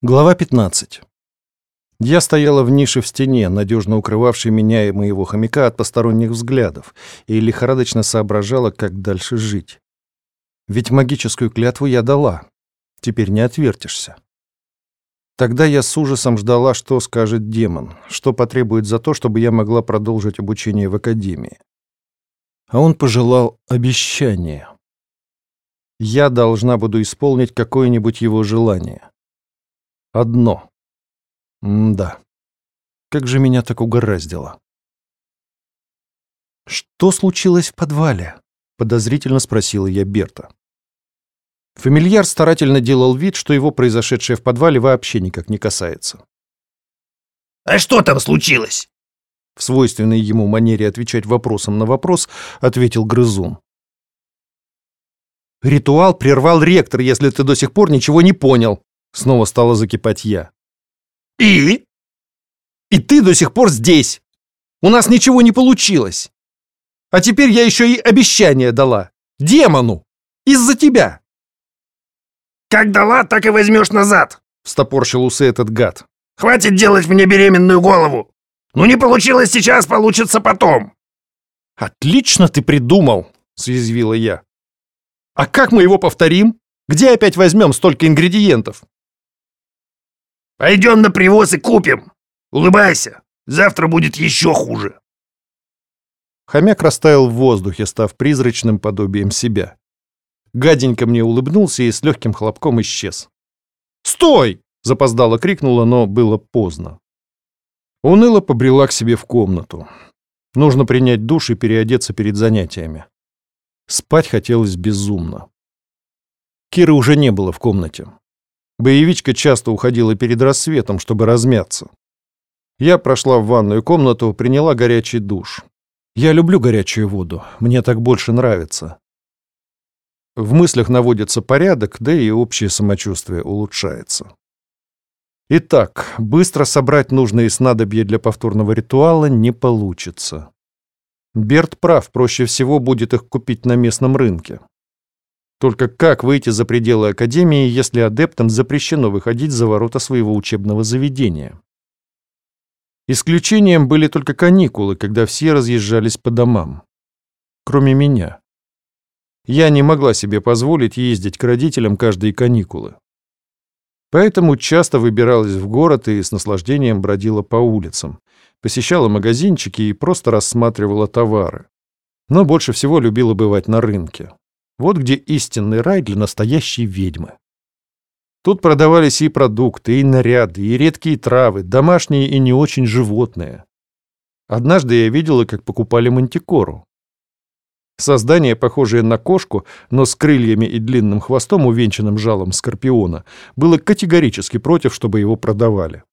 Глава 15. Я стояла в нише в стене, надежно укрывавшей меня и моего хомяка от посторонних взглядов, и лихорадочно соображала, как дальше жить. Ведь магическую клятву я дала. Теперь не отвертишься. Тогда я с ужасом ждала, что скажет демон, что потребует за то, чтобы я могла продолжить обучение в академии. А он пожелал обещания. Я должна буду исполнить какое-нибудь его желание. Одно. М-да. Как же меня так угораздило. «Что случилось в подвале?» — подозрительно спросила я Берта. Фамильяр старательно делал вид, что его произошедшее в подвале вообще никак не касается. «А что там случилось?» В свойственной ему манере отвечать вопросом на вопрос ответил Грызун. «Ритуал прервал ректор, если ты до сих пор ничего не понял», Снова стала закипать я. «И?» «И ты до сих пор здесь! У нас ничего не получилось! А теперь я еще и обещание дала! Демону! Из-за тебя!» «Как дала, так и возьмешь назад!» — встопорщил усы этот гад. «Хватит делать мне беременную голову! Ну не получилось сейчас, получится потом!» «Отлично ты придумал!» — съязвила я. «А как мы его повторим? Где опять возьмем столько ингредиентов?» Пойдем на привоз и купим. Улыбайся. Завтра будет еще хуже. Хомяк растаял в воздухе, став призрачным подобием себя. Гаденько мне улыбнулся и с легким хлопком исчез. «Стой!» — запоздало крикнула, но было поздно. Уныло побрела к себе в комнату. Нужно принять душ и переодеться перед занятиями. Спать хотелось безумно. Киры уже не было в комнате. Боевичка часто уходила перед рассветом, чтобы размяться. Я прошла в ванную комнату, приняла горячий душ. Я люблю горячую воду, мне так больше нравится. В мыслях наводится порядок, да и общее самочувствие улучшается. Итак, быстро собрать нужные снадобья для повторного ритуала не получится. Берт прав, проще всего будет их купить на местном рынке. Только как выйти за пределы Академии, если адептам запрещено выходить за ворота своего учебного заведения? Исключением были только каникулы, когда все разъезжались по домам. Кроме меня. Я не могла себе позволить ездить к родителям каждые каникулы. Поэтому часто выбиралась в город и с наслаждением бродила по улицам, посещала магазинчики и просто рассматривала товары. Но больше всего любила бывать на рынке. Вот где истинный рай для настоящей ведьмы. Тут продавались и продукты, и наряды, и редкие травы, домашние и не очень животные. Однажды я видела, как покупали мантикору. Создание, похожее на кошку, но с крыльями и длинным хвостом, увенчанным жалом скорпиона, было категорически против, чтобы его продавали.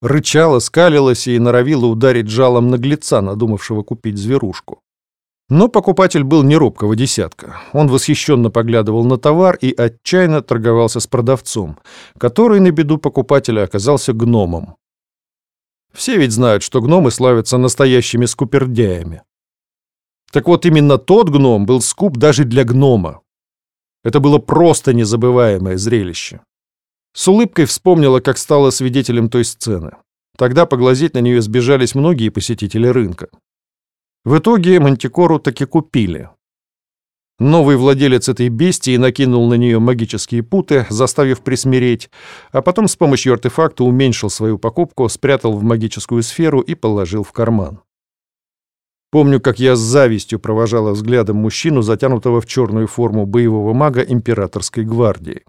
Рычало, скалилось и норовило ударить жалом наглеца, надумавшего купить зверушку. Но покупатель был не робкого десятка. Он восхищенно поглядывал на товар и отчаянно торговался с продавцом, который на беду покупателя оказался гномом. Все ведь знают, что гномы славятся настоящими скупердяями. Так вот, именно тот гном был скуп даже для гнома. Это было просто незабываемое зрелище. С улыбкой вспомнила, как стала свидетелем той сцены. Тогда поглазеть на нее сбежались многие посетители рынка. В итоге Мантикору таки купили. Новый владелец этой бестии накинул на нее магические путы, заставив присмиреть, а потом с помощью артефакта уменьшил свою покупку, спрятал в магическую сферу и положил в карман. Помню, как я с завистью провожала взглядом мужчину, затянутого в черную форму боевого мага императорской гвардии.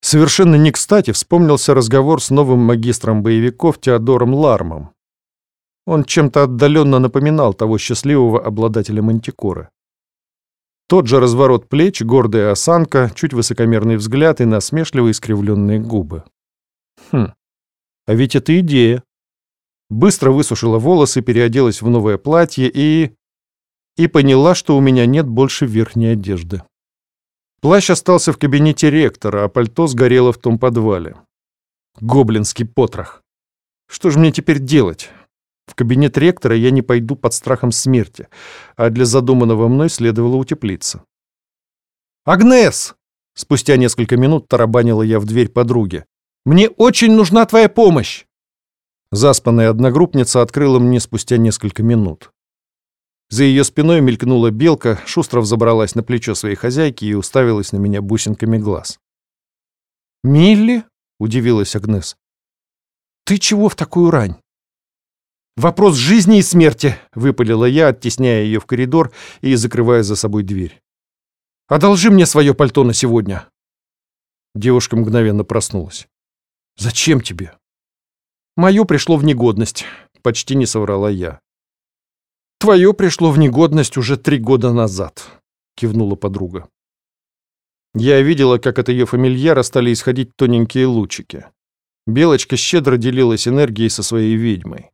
Совершенно не кстати вспомнился разговор с новым магистром боевиков Теодором Лармом, он чем-то отдаленно напоминал того счастливого обладателя мантикоры. Тот же разворот плеч, гордая осанка, чуть высокомерный взгляд и насмешливо искривленные губы. Хм, а ведь это идея. Быстро высушила волосы, переоделась в новое платье и... И поняла, что у меня нет больше верхней одежды. Плащ остался в кабинете ректора, а пальто сгорело в том подвале. Гоблинский потрох. Что же мне теперь делать? В кабинет ректора я не пойду под страхом смерти, а для задуманного мной следовало утеплиться. «Агнес!» Спустя несколько минут тарабанила я в дверь подруги. «Мне очень нужна твоя помощь!» Заспанная одногруппница открыла мне спустя несколько минут. За ее спиной мелькнула белка, шустро взобралась на плечо своей хозяйки и уставилась на меня бусинками глаз. «Милли?» — удивилась Агнес. «Ты чего в такую рань?» «Вопрос жизни и смерти», — выпалила я, оттесняя ее в коридор и закрывая за собой дверь. «Одолжи мне свое пальто на сегодня». Девушка мгновенно проснулась. «Зачем тебе?» «Мое пришло в негодность», — почти не соврала я. «Твое пришло в негодность уже три года назад», — кивнула подруга. Я видела, как от ее фамильяра стали исходить тоненькие лучики. Белочка щедро делилась энергией со своей ведьмой.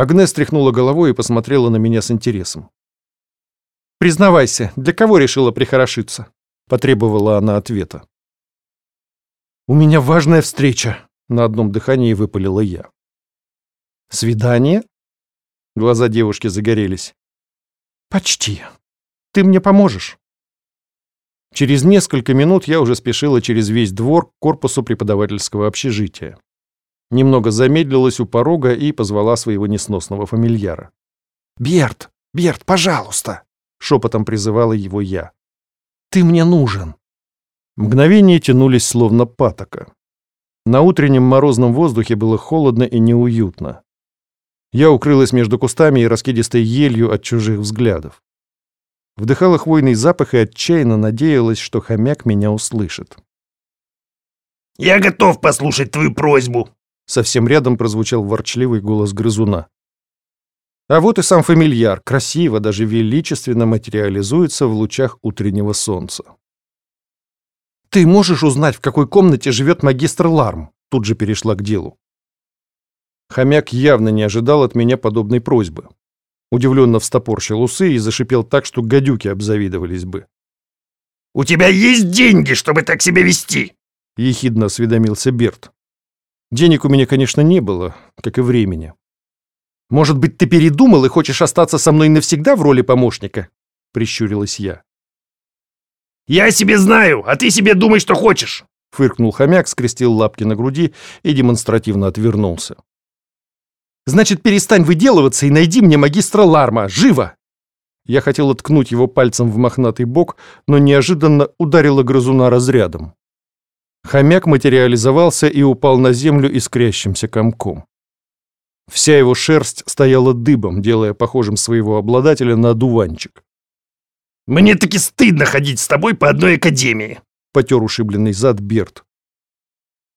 Агнес тряхнула головой и посмотрела на меня с интересом. «Признавайся, для кого решила прихорошиться?» — потребовала она ответа. «У меня важная встреча», — на одном дыхании выпалила я. «Свидание?» Глаза девушки загорелись. «Почти. Ты мне поможешь?» Через несколько минут я уже спешила через весь двор к корпусу преподавательского общежития немного замедлилась у порога и позвала своего несносного фамильяра. «Берт! Берт, пожалуйста!» — шепотом призывала его я. «Ты мне нужен!» Мгновения тянулись словно патока. На утреннем морозном воздухе было холодно и неуютно. Я укрылась между кустами и раскидистой елью от чужих взглядов. Вдыхала хвойный запах и отчаянно надеялась, что хомяк меня услышит. «Я готов послушать твою просьбу», Совсем рядом прозвучал ворчливый голос грызуна. А вот и сам фамильяр, красиво, даже величественно материализуется в лучах утреннего солнца. «Ты можешь узнать, в какой комнате живет магистр Ларм?» Тут же перешла к делу. Хомяк явно не ожидал от меня подобной просьбы. Удивленно встопорщил усы и зашипел так, что гадюки обзавидовались бы. «У тебя есть деньги, чтобы так себя вести?» — ехидно осведомился Берт. Денег у меня, конечно, не было, как и времени. Может быть, ты передумал и хочешь остаться со мной навсегда в роли помощника? Прищурилась я. Я себе знаю, а ты себе думай, что хочешь. Фыркнул хомяк, скрестил лапки на груди и демонстративно отвернулся. Значит, перестань выделываться и найди мне магистра Ларма, живо! Я хотел ткнуть его пальцем в мохнатый бок, но неожиданно ударила грызуна разрядом. Хомяк материализовался и упал на землю искрящимся комком. Вся его шерсть стояла дыбом, делая похожим своего обладателя на дуванчик. «Мне таки стыдно ходить с тобой по одной академии», — потер ушибленный зад Берт.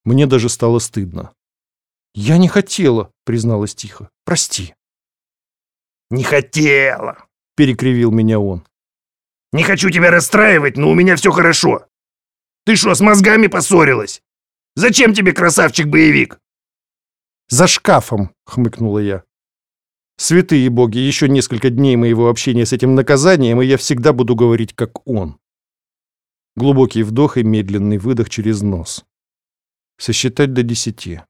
Мне даже стало стыдно. «Я не хотела», — призналась тихо. «Прости». «Не хотела», — перекривил меня он. «Не хочу тебя расстраивать, но у меня все хорошо. Ты что, с мозгами поссорилась? Зачем тебе красавчик-боевик?» «За шкафом», — хмыкнула я. «Святые боги, еще несколько дней моего общения с этим наказанием, и я всегда буду говорить, как он». Глубокий вдох и медленный выдох через нос. Сосчитать до десяти.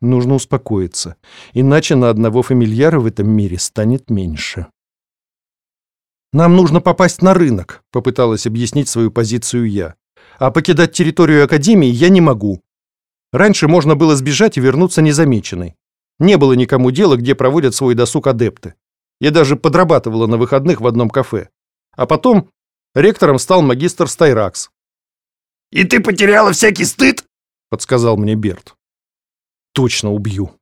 Нужно успокоиться, иначе на одного фамильяра в этом мире станет меньше. «Нам нужно попасть на рынок», — попыталась объяснить свою позицию я а покидать территорию Академии я не могу. Раньше можно было сбежать и вернуться незамеченной. Не было никому дела, где проводят свой досуг адепты. Я даже подрабатывала на выходных в одном кафе. А потом ректором стал магистр Стайракс. «И ты потеряла всякий стыд?» — подсказал мне Берт. «Точно убью».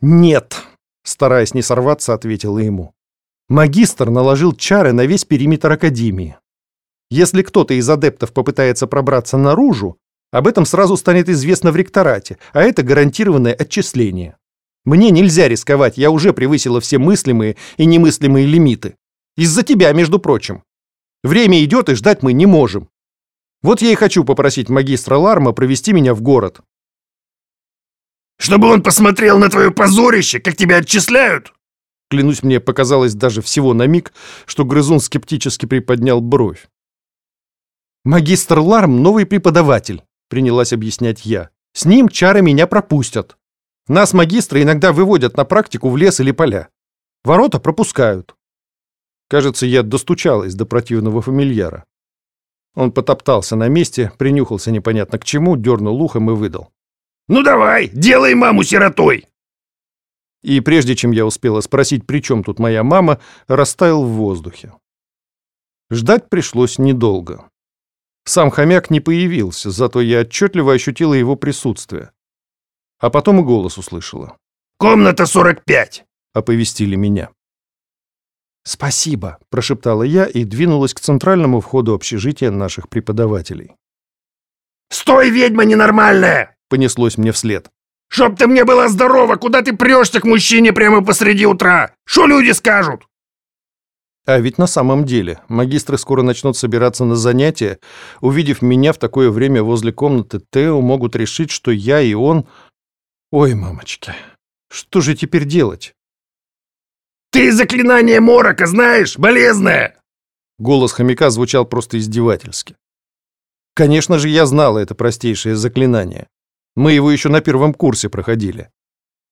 «Нет», — стараясь не сорваться, ответила ему. Магистр наложил чары на весь периметр Академии. Если кто-то из адептов попытается пробраться наружу, об этом сразу станет известно в ректорате, а это гарантированное отчисление. Мне нельзя рисковать, я уже превысила все мыслимые и немыслимые лимиты. Из-за тебя, между прочим. Время идет, и ждать мы не можем. Вот я и хочу попросить магистра Ларма провести меня в город. Чтобы он посмотрел на твое позорище, как тебя отчисляют? Клянусь, мне показалось даже всего на миг, что грызун скептически приподнял бровь. «Магистр Ларм — новый преподаватель», — принялась объяснять я. «С ним чары меня пропустят. Нас, магистры, иногда выводят на практику в лес или поля. Ворота пропускают». Кажется, я достучалась до противного фамильяра. Он потоптался на месте, принюхался непонятно к чему, дернул ухом и выдал. «Ну давай, делай маму сиротой!» И прежде чем я успела спросить, при чем тут моя мама, растаял в воздухе. Ждать пришлось недолго. Сам хомяк не появился, зато я отчетливо ощутила его присутствие. А потом и голос услышала. «Комната 45!» — оповестили меня. «Спасибо», — прошептала я и двинулась к центральному входу общежития наших преподавателей. «Стой, ведьма ненормальная!» — понеслось мне вслед. «Чтоб ты мне была здорова, куда ты прешься к мужчине прямо посреди утра? Что люди скажут?» А ведь на самом деле магистры скоро начнут собираться на занятия. Увидев меня в такое время возле комнаты Тео, могут решить, что я и он... Ой, мамочки, что же теперь делать? «Ты заклинание морока знаешь, болезное!» Голос хомяка звучал просто издевательски. Конечно же, я знала это простейшее заклинание. Мы его еще на первом курсе проходили.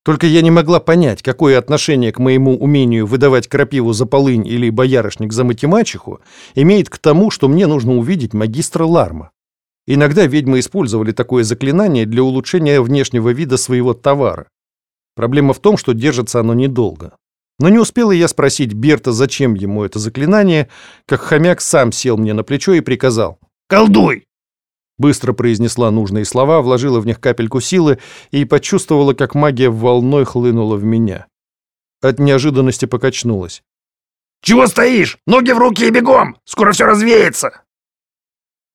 Только я не могла понять, какое отношение к моему умению выдавать крапиву за полынь или боярышник за математику имеет к тому, что мне нужно увидеть магистра Ларма. Иногда ведьмы использовали такое заклинание для улучшения внешнего вида своего товара. Проблема в том, что держится оно недолго. Но не успела я спросить Берта, зачем ему это заклинание, как хомяк сам сел мне на плечо и приказал. «Колдуй!» Быстро произнесла нужные слова, вложила в них капельку силы и почувствовала, как магия волной хлынула в меня. От неожиданности покачнулась. «Чего стоишь? Ноги в руки и бегом! Скоро все развеется!»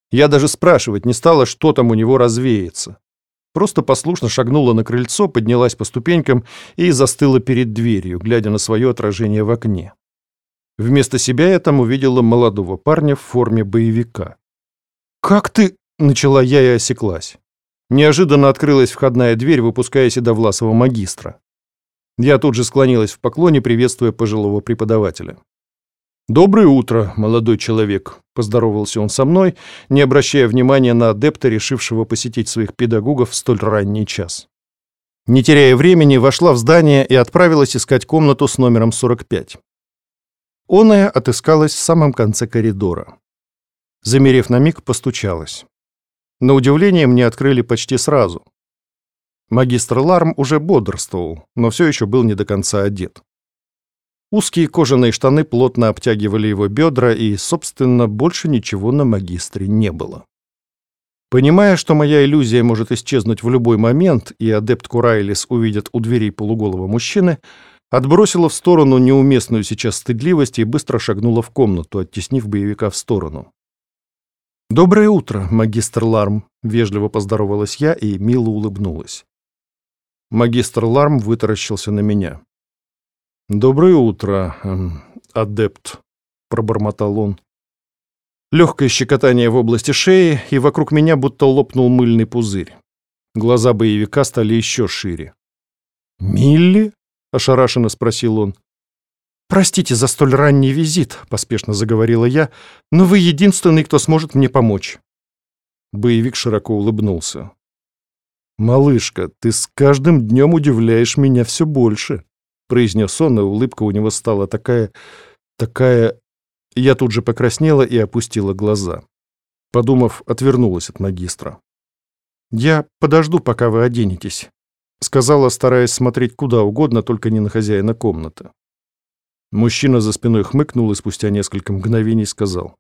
Я даже спрашивать не стала, что там у него развеется. Просто послушно шагнула на крыльцо, поднялась по ступенькам и застыла перед дверью, глядя на свое отражение в окне. Вместо себя я там увидела молодого парня в форме боевика. «Как ты...» — начала я и осеклась. Неожиданно открылась входная дверь, выпуская седовласого магистра. Я тут же склонилась в поклоне, приветствуя пожилого преподавателя. «Доброе утро, молодой человек», — поздоровался он со мной, не обращая внимания на адепта, решившего посетить своих педагогов в столь ранний час. Не теряя времени, вошла в здание и отправилась искать комнату с номером 45. Оная отыскалась в самом конце коридора. Замерев на миг, постучалась. На удивление мне открыли почти сразу. Магистр Ларм уже бодрствовал, но все еще был не до конца одет. Узкие кожаные штаны плотно обтягивали его бедра, и, собственно, больше ничего на магистре не было. Понимая, что моя иллюзия может исчезнуть в любой момент, и адепт Курайлис увидит у дверей полуголого мужчины, отбросила в сторону неуместную сейчас стыдливость и быстро шагнула в комнату, оттеснив боевика в сторону. «Доброе утро, магистр Ларм», — вежливо поздоровалась я и мило улыбнулась. Магистр Ларм вытаращился на меня. «Доброе утро, эм, адепт», — пробормотал он. Легкое щекотание в области шеи, и вокруг меня будто лопнул мыльный пузырь. Глаза боевика стали еще шире. «Милли?» — ошарашенно спросил он. «Простите за столь ранний визит», — поспешно заговорила я, «но вы единственный, кто сможет мне помочь». Боевик широко улыбнулся. «Малышка, ты с каждым днем удивляешь меня все больше», — произнес он, и улыбка у него стала такая... такая... Я тут же покраснела и опустила глаза. Подумав, отвернулась от магистра. «Я подожду, пока вы оденетесь», — сказала, стараясь смотреть куда угодно, только не на хозяина комнаты. Мужчина за спиной хмыкнул и спустя несколько мгновений сказал.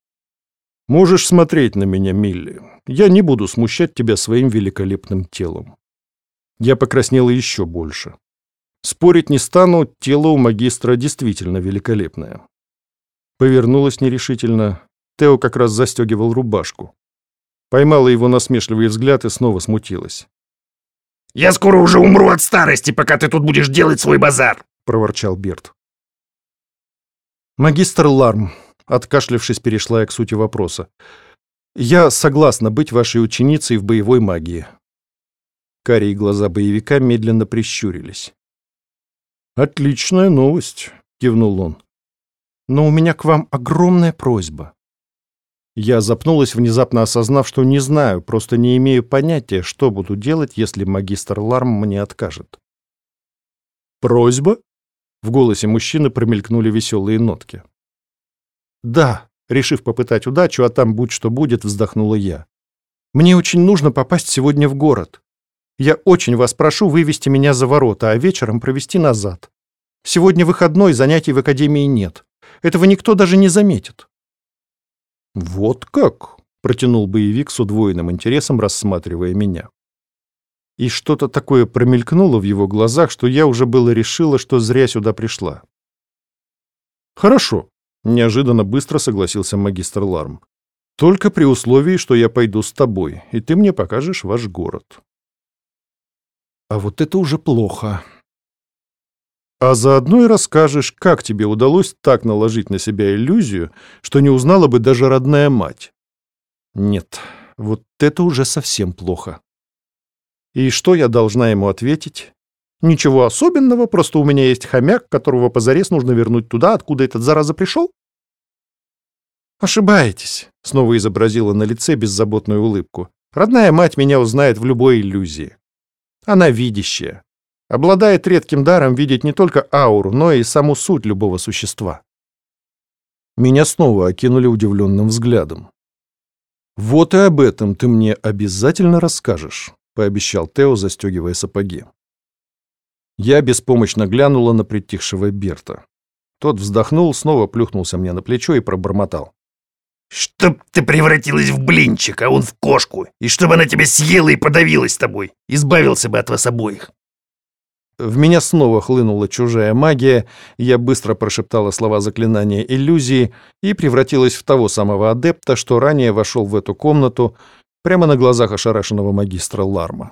«Можешь смотреть на меня, Милли. Я не буду смущать тебя своим великолепным телом». Я покраснела еще больше. Спорить не стану, тело у магистра действительно великолепное. Повернулась нерешительно. Тео как раз застегивал рубашку. Поймала его насмешливый взгляд и снова смутилась. «Я скоро уже умру от старости, пока ты тут будешь делать свой базар!» — проворчал Берт. «Магистр Ларм», — откашлившись, перешла я к сути вопроса. «Я согласна быть вашей ученицей в боевой магии». Карие глаза боевика медленно прищурились. «Отличная новость», — кивнул он. «Но у меня к вам огромная просьба». Я запнулась, внезапно осознав, что не знаю, просто не имею понятия, что буду делать, если магистр Ларм мне откажет. «Просьба?» — в голосе мужчины промелькнули веселые нотки. «Да», Решив попытать удачу, а там будь что будет, вздохнула я. «Мне очень нужно попасть сегодня в город. Я очень вас прошу вывести меня за ворота, а вечером провести назад. Сегодня выходной, занятий в академии нет. Этого никто даже не заметит». «Вот как?» — протянул боевик с удвоенным интересом, рассматривая меня. И что-то такое промелькнуло в его глазах, что я уже было решила, что зря сюда пришла. «Хорошо», — неожиданно быстро согласился магистр Ларм. «Только при условии, что я пойду с тобой, и ты мне покажешь ваш город». «А вот это уже плохо», а заодно и расскажешь, как тебе удалось так наложить на себя иллюзию, что не узнала бы даже родная мать. Нет, вот это уже совсем плохо. И что я должна ему ответить? Ничего особенного, просто у меня есть хомяк, которого позарез нужно вернуть туда, откуда этот зараза пришел? Ошибаетесь, снова изобразила на лице беззаботную улыбку. Родная мать меня узнает в любой иллюзии. Она видящая, обладает редким даром видеть не только ауру, но и саму суть любого существа. Меня снова окинули удивленным взглядом. «Вот и об этом ты мне обязательно расскажешь», — пообещал Тео, застегивая сапоги. Я беспомощно глянула на притихшего Берта. Тот вздохнул, снова плюхнулся мне на плечо и пробормотал. «Чтоб ты превратилась в блинчик, а он в кошку, и чтобы она тебя съела и подавилась тобой, избавился бы от вас обоих». В меня снова хлынула чужая магия, я быстро прошептала слова заклинания иллюзии и превратилась в того самого адепта, что ранее вошел в эту комнату прямо на глазах ошарашенного магистра Ларма.